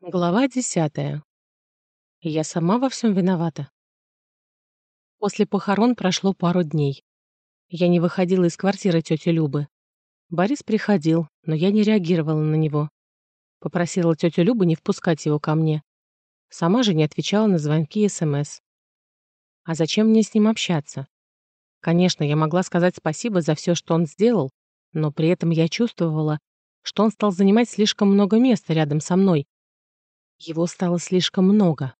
Глава десятая. Я сама во всем виновата. После похорон прошло пару дней. Я не выходила из квартиры тети Любы. Борис приходил, но я не реагировала на него. Попросила тетю Любу не впускать его ко мне. Сама же не отвечала на звонки и СМС. А зачем мне с ним общаться? Конечно, я могла сказать спасибо за все, что он сделал, но при этом я чувствовала, что он стал занимать слишком много места рядом со мной, его стало слишком много.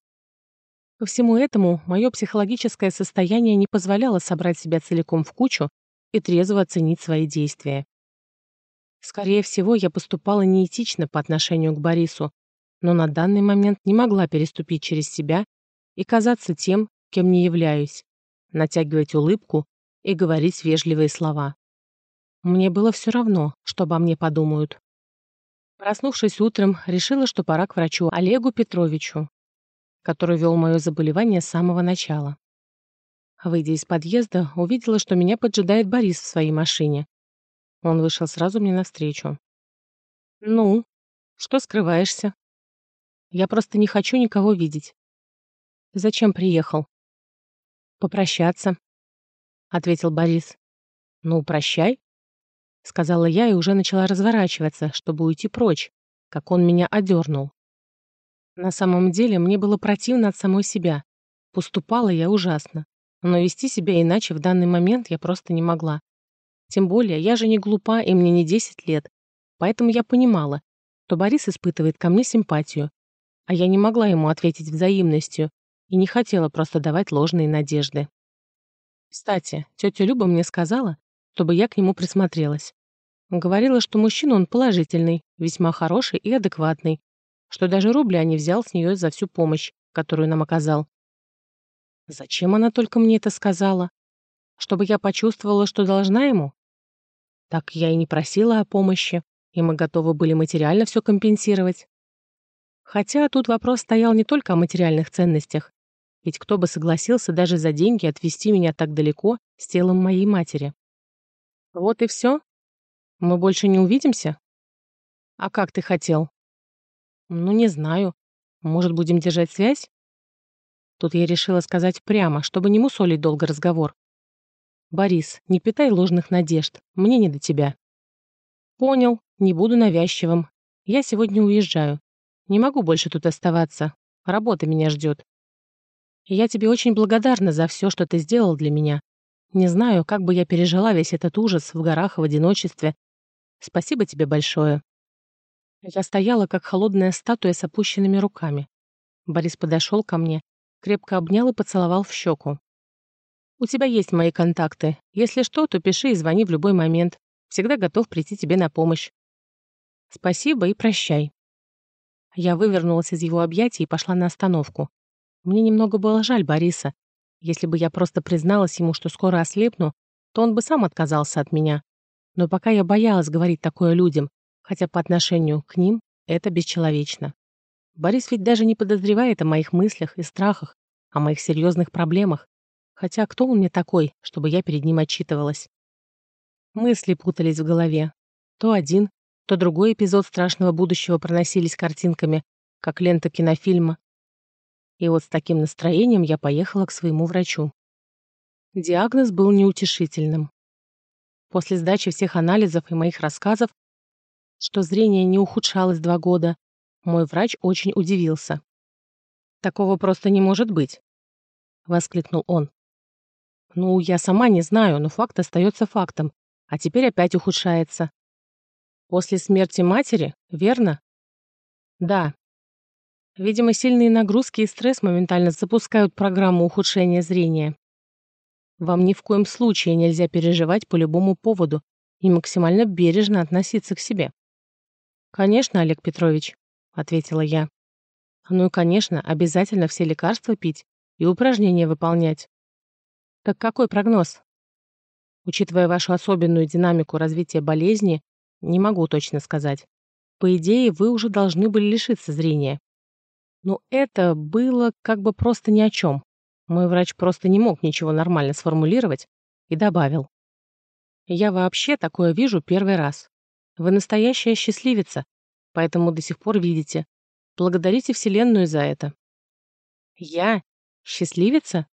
Ко всему этому мое психологическое состояние не позволяло собрать себя целиком в кучу и трезво оценить свои действия. Скорее всего, я поступала неэтично по отношению к Борису, но на данный момент не могла переступить через себя и казаться тем, кем не являюсь, натягивать улыбку и говорить вежливые слова. Мне было все равно, что обо мне подумают. Проснувшись утром, решила, что пора к врачу Олегу Петровичу, который вел мое заболевание с самого начала. Выйдя из подъезда, увидела, что меня поджидает Борис в своей машине. Он вышел сразу мне навстречу. «Ну, что скрываешься?» «Я просто не хочу никого видеть». «Зачем приехал?» «Попрощаться», — ответил Борис. «Ну, прощай», сказала я и уже начала разворачиваться, чтобы уйти прочь, как он меня одернул. На самом деле мне было противно от самой себя. Поступала я ужасно, но вести себя иначе в данный момент я просто не могла. Тем более, я же не глупа, и мне не 10 лет, поэтому я понимала, что Борис испытывает ко мне симпатию, а я не могла ему ответить взаимностью и не хотела просто давать ложные надежды. Кстати, тетя Люба мне сказала, чтобы я к нему присмотрелась. Говорила, что мужчина он положительный, весьма хороший и адекватный, что даже рубля не взял с нее за всю помощь, которую нам оказал. Зачем она только мне это сказала? Чтобы я почувствовала, что должна ему? Так я и не просила о помощи, и мы готовы были материально все компенсировать. Хотя тут вопрос стоял не только о материальных ценностях, ведь кто бы согласился даже за деньги отвезти меня так далеко с телом моей матери. Вот и все, мы больше не увидимся? А как ты хотел? Ну, не знаю. Может, будем держать связь? Тут я решила сказать прямо, чтобы не мусолить долго разговор. Борис, не питай ложных надежд. Мне не до тебя. Понял, не буду навязчивым. Я сегодня уезжаю. Не могу больше тут оставаться. Работа меня ждет. я тебе очень благодарна за все, что ты сделал для меня. Не знаю, как бы я пережила весь этот ужас в горах в одиночестве, Спасибо тебе большое». Я стояла, как холодная статуя с опущенными руками. Борис подошел ко мне, крепко обнял и поцеловал в щеку. «У тебя есть мои контакты. Если что, то пиши и звони в любой момент. Всегда готов прийти тебе на помощь. Спасибо и прощай». Я вывернулась из его объятий и пошла на остановку. Мне немного было жаль Бориса. Если бы я просто призналась ему, что скоро ослепну, то он бы сам отказался от меня. Но пока я боялась говорить такое людям, хотя по отношению к ним это бесчеловечно. Борис ведь даже не подозревает о моих мыслях и страхах, о моих серьезных проблемах. Хотя кто он мне такой, чтобы я перед ним отчитывалась? Мысли путались в голове. То один, то другой эпизод страшного будущего проносились картинками, как лента кинофильма. И вот с таким настроением я поехала к своему врачу. Диагноз был неутешительным. После сдачи всех анализов и моих рассказов, что зрение не ухудшалось два года, мой врач очень удивился. «Такого просто не может быть», — воскликнул он. «Ну, я сама не знаю, но факт остается фактом, а теперь опять ухудшается». «После смерти матери, верно?» «Да». Видимо, сильные нагрузки и стресс моментально запускают программу ухудшения зрения. Вам ни в коем случае нельзя переживать по любому поводу и максимально бережно относиться к себе. «Конечно, Олег Петрович», — ответила я. «Ну и, конечно, обязательно все лекарства пить и упражнения выполнять». «Так какой прогноз?» Учитывая вашу особенную динамику развития болезни, не могу точно сказать. По идее, вы уже должны были лишиться зрения. Но это было как бы просто ни о чем. Мой врач просто не мог ничего нормально сформулировать и добавил. «Я вообще такое вижу первый раз. Вы настоящая счастливица, поэтому до сих пор видите. Благодарите Вселенную за это. Я? Счастливица?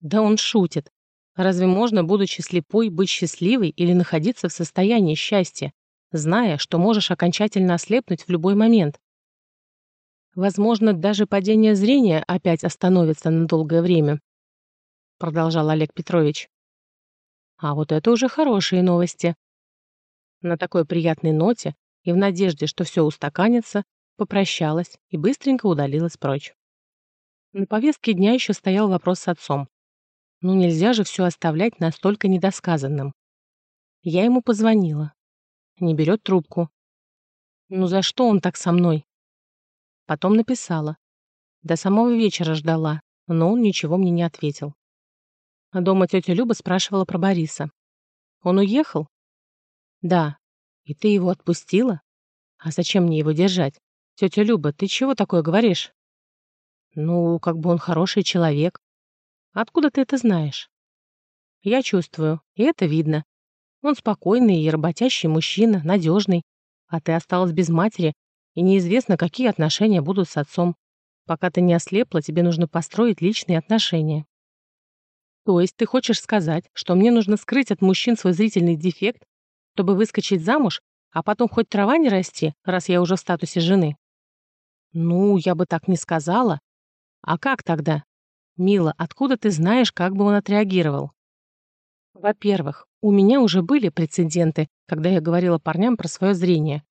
Да он шутит. Разве можно, будучи слепой, быть счастливой или находиться в состоянии счастья, зная, что можешь окончательно ослепнуть в любой момент? Возможно, даже падение зрения опять остановится на долгое время, продолжал Олег Петрович. А вот это уже хорошие новости. На такой приятной ноте и в надежде, что все устаканится, попрощалась и быстренько удалилась прочь. На повестке дня еще стоял вопрос с отцом. Ну нельзя же все оставлять настолько недосказанным. Я ему позвонила. Не берет трубку. Ну за что он так со мной? Потом написала. До самого вечера ждала, но он ничего мне не ответил. Дома тетя Люба спрашивала про Бориса. Он уехал? Да. И ты его отпустила? А зачем мне его держать? Тетя Люба, ты чего такое говоришь? Ну, как бы он хороший человек. Откуда ты это знаешь? Я чувствую, и это видно. Он спокойный и работящий мужчина, надежный. А ты осталась без матери, и неизвестно, какие отношения будут с отцом. Пока ты не ослепла, тебе нужно построить личные отношения. То есть ты хочешь сказать, что мне нужно скрыть от мужчин свой зрительный дефект, чтобы выскочить замуж, а потом хоть трава не расти, раз я уже в статусе жены? Ну, я бы так не сказала. А как тогда? Мила, откуда ты знаешь, как бы он отреагировал? Во-первых, у меня уже были прецеденты, когда я говорила парням про свое зрение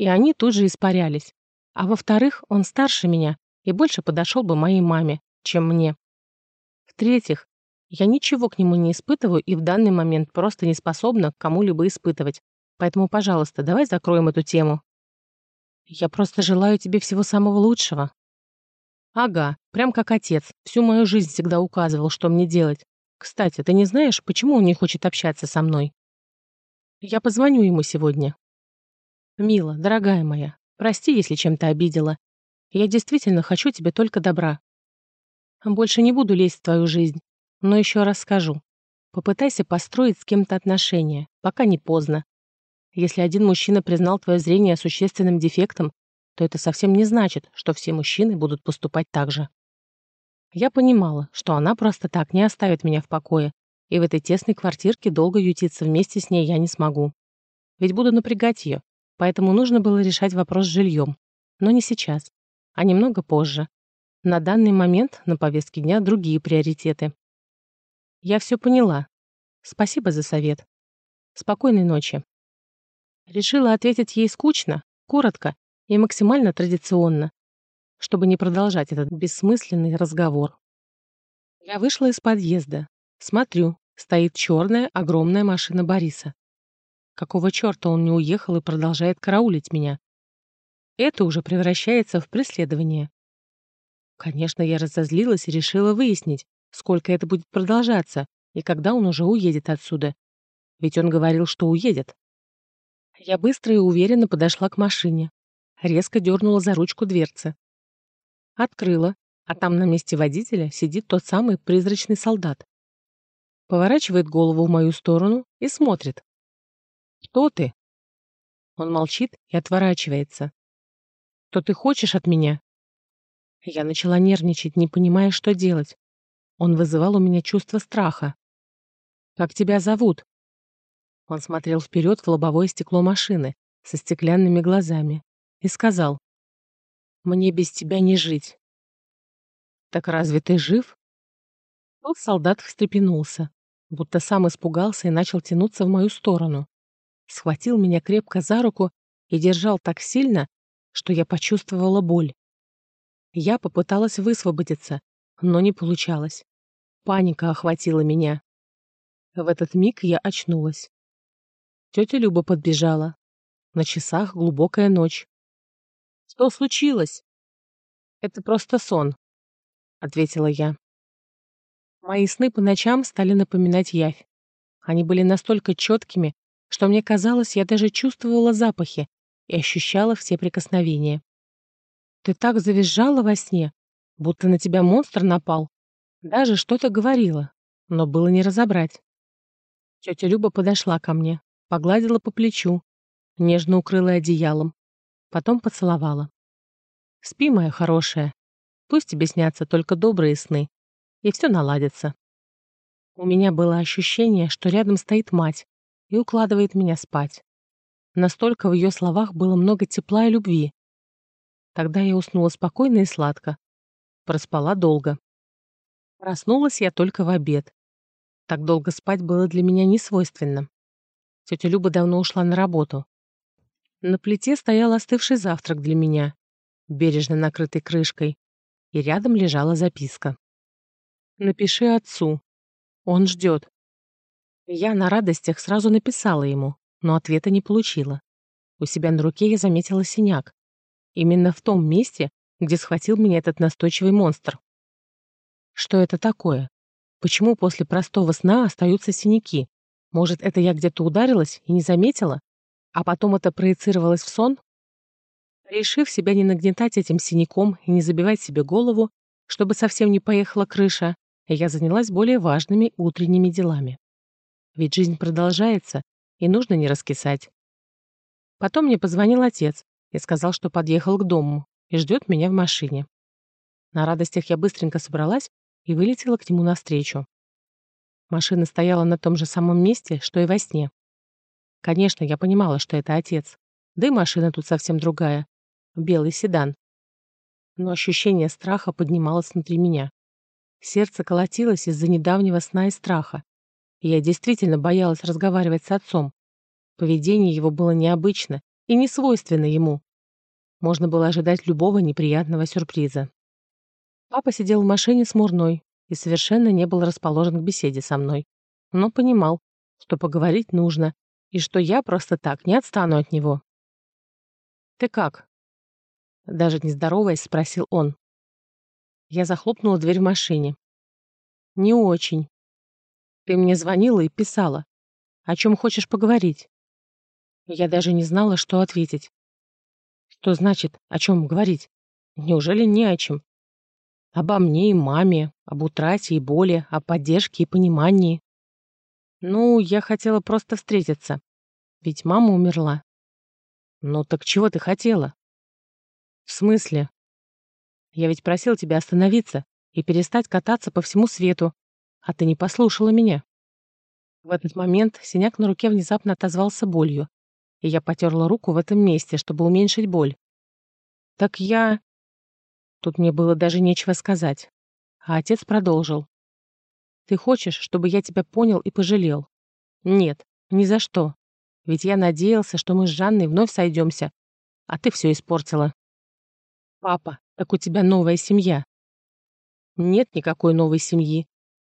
и они тут же испарялись. А во-вторых, он старше меня и больше подошел бы моей маме, чем мне. В-третьих, я ничего к нему не испытываю и в данный момент просто не способна к кому-либо испытывать. Поэтому, пожалуйста, давай закроем эту тему. Я просто желаю тебе всего самого лучшего. Ага, прям как отец. Всю мою жизнь всегда указывал, что мне делать. Кстати, ты не знаешь, почему он не хочет общаться со мной? Я позвоню ему сегодня. «Мила, дорогая моя, прости, если чем-то обидела. Я действительно хочу тебе только добра. Больше не буду лезть в твою жизнь, но еще раз скажу. Попытайся построить с кем-то отношения, пока не поздно. Если один мужчина признал твое зрение существенным дефектом, то это совсем не значит, что все мужчины будут поступать так же. Я понимала, что она просто так не оставит меня в покое, и в этой тесной квартирке долго ютиться вместе с ней я не смогу. Ведь буду напрягать ее, поэтому нужно было решать вопрос с жильем. Но не сейчас, а немного позже. На данный момент на повестке дня другие приоритеты. Я все поняла. Спасибо за совет. Спокойной ночи. Решила ответить ей скучно, коротко и максимально традиционно, чтобы не продолжать этот бессмысленный разговор. Я вышла из подъезда. Смотрю, стоит черная огромная машина Бориса. Какого черта он не уехал и продолжает караулить меня? Это уже превращается в преследование. Конечно, я разозлилась и решила выяснить, сколько это будет продолжаться и когда он уже уедет отсюда. Ведь он говорил, что уедет. Я быстро и уверенно подошла к машине. Резко дернула за ручку дверцы. Открыла, а там на месте водителя сидит тот самый призрачный солдат. Поворачивает голову в мою сторону и смотрит. «Кто ты?» Он молчит и отворачивается. «Что ты хочешь от меня?» Я начала нервничать, не понимая, что делать. Он вызывал у меня чувство страха. «Как тебя зовут?» Он смотрел вперед в лобовое стекло машины со стеклянными глазами и сказал, «Мне без тебя не жить». «Так разве ты жив?» Тот солдат встрепенулся, будто сам испугался и начал тянуться в мою сторону схватил меня крепко за руку и держал так сильно, что я почувствовала боль. Я попыталась высвободиться, но не получалось. Паника охватила меня. В этот миг я очнулась. Тетя Люба подбежала. На часах глубокая ночь. «Что случилось?» «Это просто сон», — ответила я. Мои сны по ночам стали напоминать явь. Они были настолько четкими, что мне казалось, я даже чувствовала запахи и ощущала все прикосновения. Ты так завизжала во сне, будто на тебя монстр напал. Даже что-то говорила, но было не разобрать. Тетя Люба подошла ко мне, погладила по плечу, нежно укрыла одеялом, потом поцеловала. Спи, моя хорошая. Пусть тебе снятся только добрые сны, и все наладится. У меня было ощущение, что рядом стоит мать и укладывает меня спать. Настолько в ее словах было много тепла и любви. Тогда я уснула спокойно и сладко. Проспала долго. Проснулась я только в обед. Так долго спать было для меня не свойственно. Тетя Люба давно ушла на работу. На плите стоял остывший завтрак для меня, бережно накрытый крышкой, и рядом лежала записка. «Напиши отцу. Он ждет». Я на радостях сразу написала ему, но ответа не получила. У себя на руке я заметила синяк. Именно в том месте, где схватил меня этот настойчивый монстр. Что это такое? Почему после простого сна остаются синяки? Может, это я где-то ударилась и не заметила? а потом это проецировалось в сон? Решив себя не нагнетать этим синяком и не забивать себе голову, чтобы совсем не поехала крыша, я занялась более важными утренними делами. Ведь жизнь продолжается, и нужно не раскисать. Потом мне позвонил отец и сказал, что подъехал к дому и ждет меня в машине. На радостях я быстренько собралась и вылетела к нему навстречу. Машина стояла на том же самом месте, что и во сне. Конечно, я понимала, что это отец. Да и машина тут совсем другая. Белый седан. Но ощущение страха поднималось внутри меня. Сердце колотилось из-за недавнего сна и страха. Я действительно боялась разговаривать с отцом. Поведение его было необычно и не свойственно ему. Можно было ожидать любого неприятного сюрприза. Папа сидел в машине с Мурной и совершенно не был расположен к беседе со мной, но понимал, что поговорить нужно, и что я просто так не отстану от него. «Ты как?» Даже не здороваясь, спросил он. Я захлопнула дверь в машине. «Не очень. Ты мне звонила и писала. О чем хочешь поговорить?» Я даже не знала, что ответить. Что значит, о чем говорить? Неужели не о чем? Обо мне и маме, об утрате и боли, о поддержке и понимании. Ну, я хотела просто встретиться. Ведь мама умерла. Ну так чего ты хотела? В смысле? Я ведь просил тебя остановиться и перестать кататься по всему свету, а ты не послушала меня. В этот момент синяк на руке внезапно отозвался болью, и я потерла руку в этом месте, чтобы уменьшить боль. Так я... Тут мне было даже нечего сказать. А отец продолжил. Ты хочешь, чтобы я тебя понял и пожалел? Нет, ни за что. Ведь я надеялся, что мы с Жанной вновь сойдемся, а ты все испортила. Папа, так у тебя новая семья. Нет никакой новой семьи.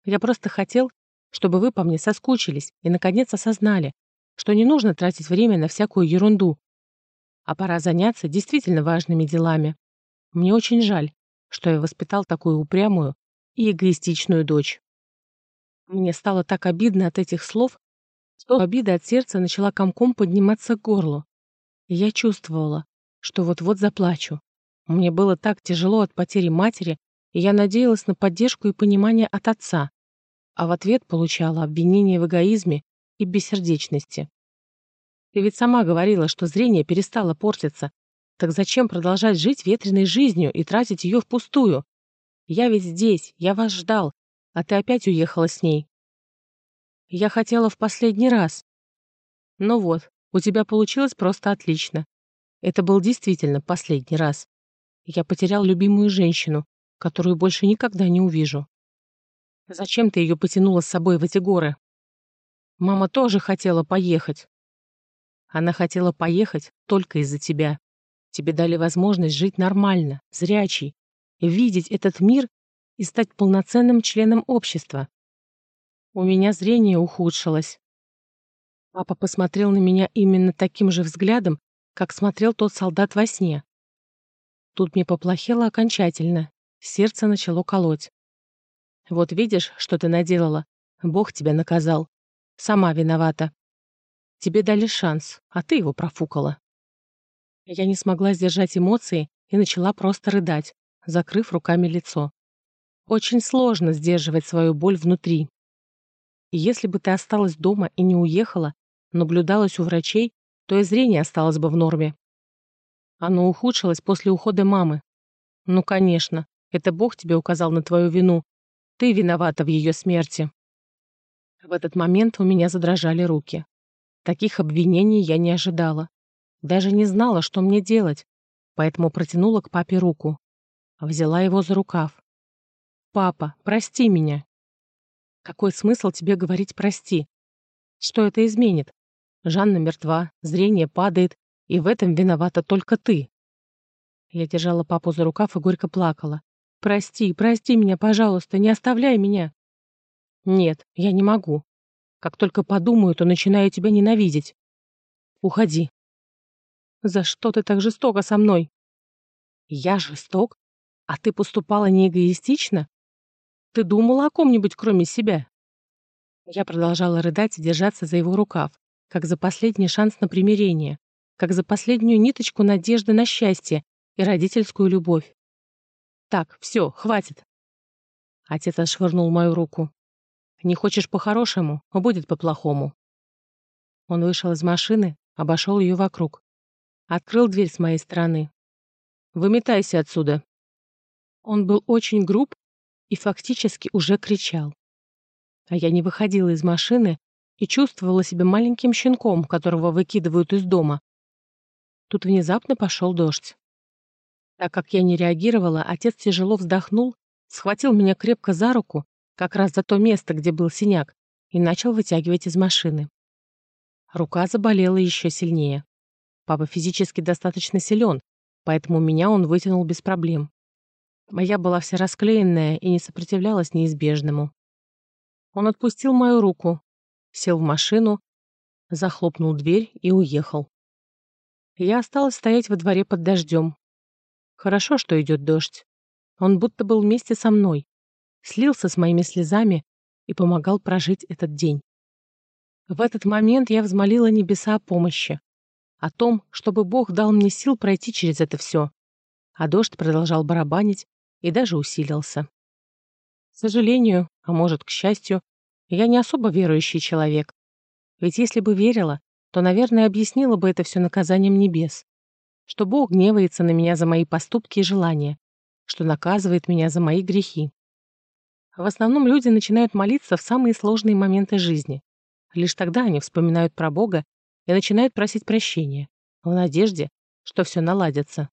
Я просто хотел, чтобы вы по мне соскучились и наконец осознали, что не нужно тратить время на всякую ерунду, а пора заняться действительно важными делами. Мне очень жаль, что я воспитал такую упрямую и эгоистичную дочь. Мне стало так обидно от этих слов, что обида от сердца начала комком подниматься к горлу. И я чувствовала, что вот-вот заплачу. Мне было так тяжело от потери матери, и я надеялась на поддержку и понимание от отца, а в ответ получала обвинение в эгоизме и бессердечности. Ты ведь сама говорила, что зрение перестало портиться. Так зачем продолжать жить ветреной жизнью и тратить ее впустую? Я ведь здесь, я вас ждал, а ты опять уехала с ней. Я хотела в последний раз. Ну вот, у тебя получилось просто отлично. Это был действительно последний раз. Я потерял любимую женщину, которую больше никогда не увижу. Зачем ты ее потянула с собой в эти горы? Мама тоже хотела поехать. Она хотела поехать только из-за тебя. Тебе дали возможность жить нормально, зрячий, видеть этот мир и стать полноценным членом общества. У меня зрение ухудшилось. Папа посмотрел на меня именно таким же взглядом, как смотрел тот солдат во сне. Тут мне поплохело окончательно, сердце начало колоть. Вот видишь, что ты наделала? Бог тебя наказал. Сама виновата. Тебе дали шанс, а ты его профукала. Я не смогла сдержать эмоции и начала просто рыдать, закрыв руками лицо. Очень сложно сдерживать свою боль внутри. И если бы ты осталась дома и не уехала, наблюдалась у врачей, то и зрение осталось бы в норме. Оно ухудшилось после ухода мамы, Ну, конечно, это Бог тебе указал на твою вину. Ты виновата в ее смерти. В этот момент у меня задрожали руки. Таких обвинений я не ожидала. Даже не знала, что мне делать, поэтому протянула к папе руку. Взяла его за рукав. «Папа, прости меня». «Какой смысл тебе говорить «прости»? Что это изменит? Жанна мертва, зрение падает, и в этом виновата только ты». Я держала папу за рукав и горько плакала. «Прости, прости меня, пожалуйста, не оставляй меня». «Нет, я не могу. Как только подумаю, то начинаю тебя ненавидеть. Уходи». «За что ты так жестоко со мной?» «Я жесток? А ты поступала не эгоистично? Ты думала о ком-нибудь, кроме себя?» Я продолжала рыдать и держаться за его рукав, как за последний шанс на примирение, как за последнюю ниточку надежды на счастье и родительскую любовь. «Так, все, хватит!» Отец отшвырнул мою руку. «Не хочешь по-хорошему, будет по-плохому». Он вышел из машины, обошел ее вокруг. Открыл дверь с моей стороны. «Выметайся отсюда!» Он был очень груб и фактически уже кричал. А я не выходила из машины и чувствовала себя маленьким щенком, которого выкидывают из дома. Тут внезапно пошел дождь. Так как я не реагировала, отец тяжело вздохнул, схватил меня крепко за руку, как раз за то место, где был синяк, и начал вытягивать из машины. Рука заболела еще сильнее. Папа физически достаточно силен, поэтому меня он вытянул без проблем. Моя была вся расклеенная и не сопротивлялась неизбежному. Он отпустил мою руку, сел в машину, захлопнул дверь и уехал. Я осталась стоять во дворе под дождем, Хорошо, что идет дождь. Он будто был вместе со мной, слился с моими слезами и помогал прожить этот день. В этот момент я взмолила небеса о помощи, о том, чтобы Бог дал мне сил пройти через это все. А дождь продолжал барабанить и даже усилился. К сожалению, а может, к счастью, я не особо верующий человек. Ведь если бы верила, то, наверное, объяснила бы это все наказанием небес что Бог гневается на меня за мои поступки и желания, что наказывает меня за мои грехи. В основном люди начинают молиться в самые сложные моменты жизни. Лишь тогда они вспоминают про Бога и начинают просить прощения, в надежде, что все наладится.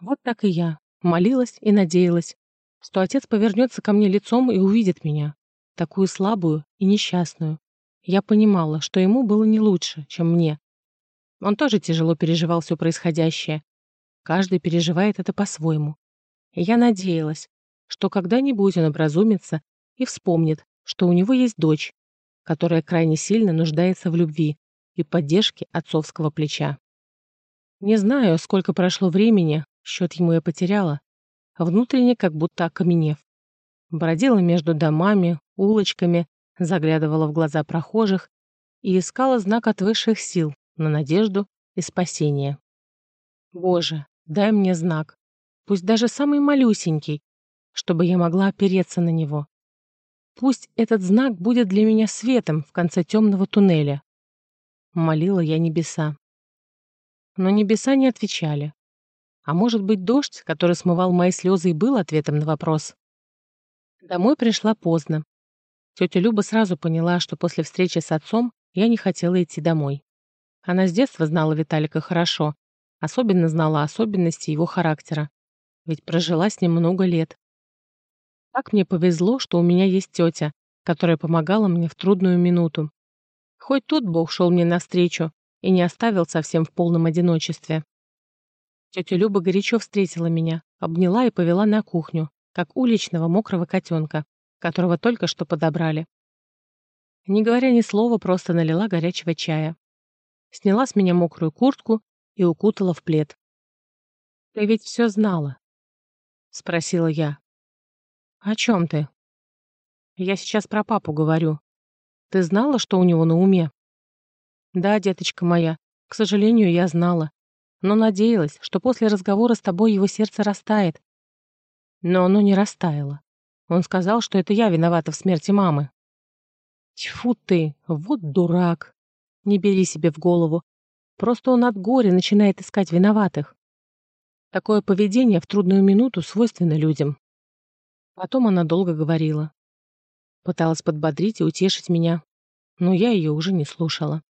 Вот так и я молилась и надеялась, что Отец повернется ко мне лицом и увидит меня, такую слабую и несчастную. Я понимала, что ему было не лучше, чем мне, он тоже тяжело переживал все происходящее. Каждый переживает это по-своему. И я надеялась, что когда-нибудь он образумится и вспомнит, что у него есть дочь, которая крайне сильно нуждается в любви и поддержке отцовского плеча. Не знаю, сколько прошло времени, счет ему я потеряла, внутренне как будто окаменев. Бродила между домами, улочками, заглядывала в глаза прохожих и искала знак от высших сил, на надежду и спасение. Боже, дай мне знак, пусть даже самый малюсенький, чтобы я могла опереться на него. Пусть этот знак будет для меня светом в конце темного туннеля. Молила я небеса. Но небеса не отвечали. А может быть, дождь, который смывал мои слезы, и был ответом на вопрос? Домой пришла поздно. Тетя Люба сразу поняла, что после встречи с отцом я не хотела идти домой. Она с детства знала Виталика хорошо, особенно знала особенности его характера, ведь прожила с ним много лет. Так мне повезло, что у меня есть тетя, которая помогала мне в трудную минуту. Хоть тут Бог шел мне навстречу и не оставил совсем в полном одиночестве. Тетя Люба горячо встретила меня, обняла и повела на кухню, как уличного мокрого котенка, которого только что подобрали. Не говоря ни слова, просто налила горячего чая сняла с меня мокрую куртку и укутала в плед. «Ты ведь все знала?» — спросила я. «О чем ты?» «Я сейчас про папу говорю. Ты знала, что у него на уме?» «Да, деточка моя, к сожалению, я знала, но надеялась, что после разговора с тобой его сердце растает. Но оно не растаяло. Он сказал, что это я виновата в смерти мамы». «Тьфу ты, вот дурак!» Не бери себе в голову. Просто он от горя начинает искать виноватых. Такое поведение в трудную минуту свойственно людям. Потом она долго говорила. Пыталась подбодрить и утешить меня, но я ее уже не слушала.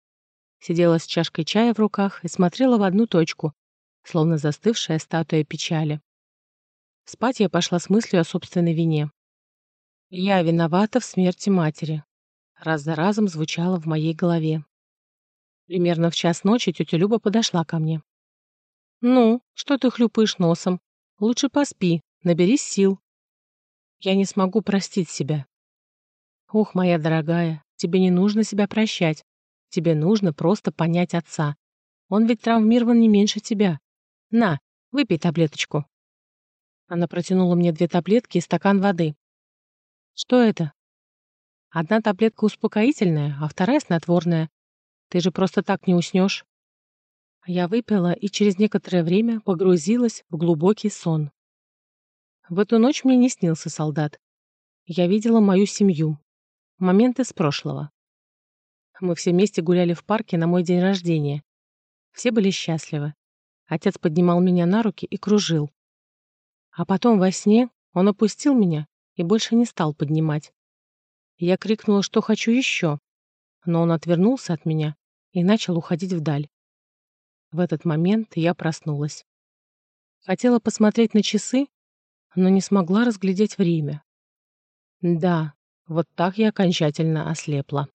Сидела с чашкой чая в руках и смотрела в одну точку, словно застывшая статуя печали. Спать я пошла с мыслью о собственной вине. Я виновата в смерти матери. Раз за разом звучало в моей голове. Примерно в час ночи тетя Люба подошла ко мне. «Ну, что ты хлюпаешь носом? Лучше поспи, наберись сил». Я не смогу простить себя. Ох, моя дорогая, тебе не нужно себя прощать. Тебе нужно просто понять отца. Он ведь травмирован не меньше тебя. На, выпей таблеточку. Она протянула мне две таблетки и стакан воды. Что это? Одна таблетка успокоительная, а вторая снотворная. Ты же просто так не уснешь. Я выпила и через некоторое время погрузилась в глубокий сон. В эту ночь мне не снился солдат. Я видела мою семью. Моменты с прошлого. Мы все вместе гуляли в парке на мой день рождения. Все были счастливы. Отец поднимал меня на руки и кружил. А потом во сне он опустил меня и больше не стал поднимать. Я крикнула, что хочу еще, но он отвернулся от меня и начал уходить вдаль. В этот момент я проснулась. Хотела посмотреть на часы, но не смогла разглядеть время. Да, вот так я окончательно ослепла.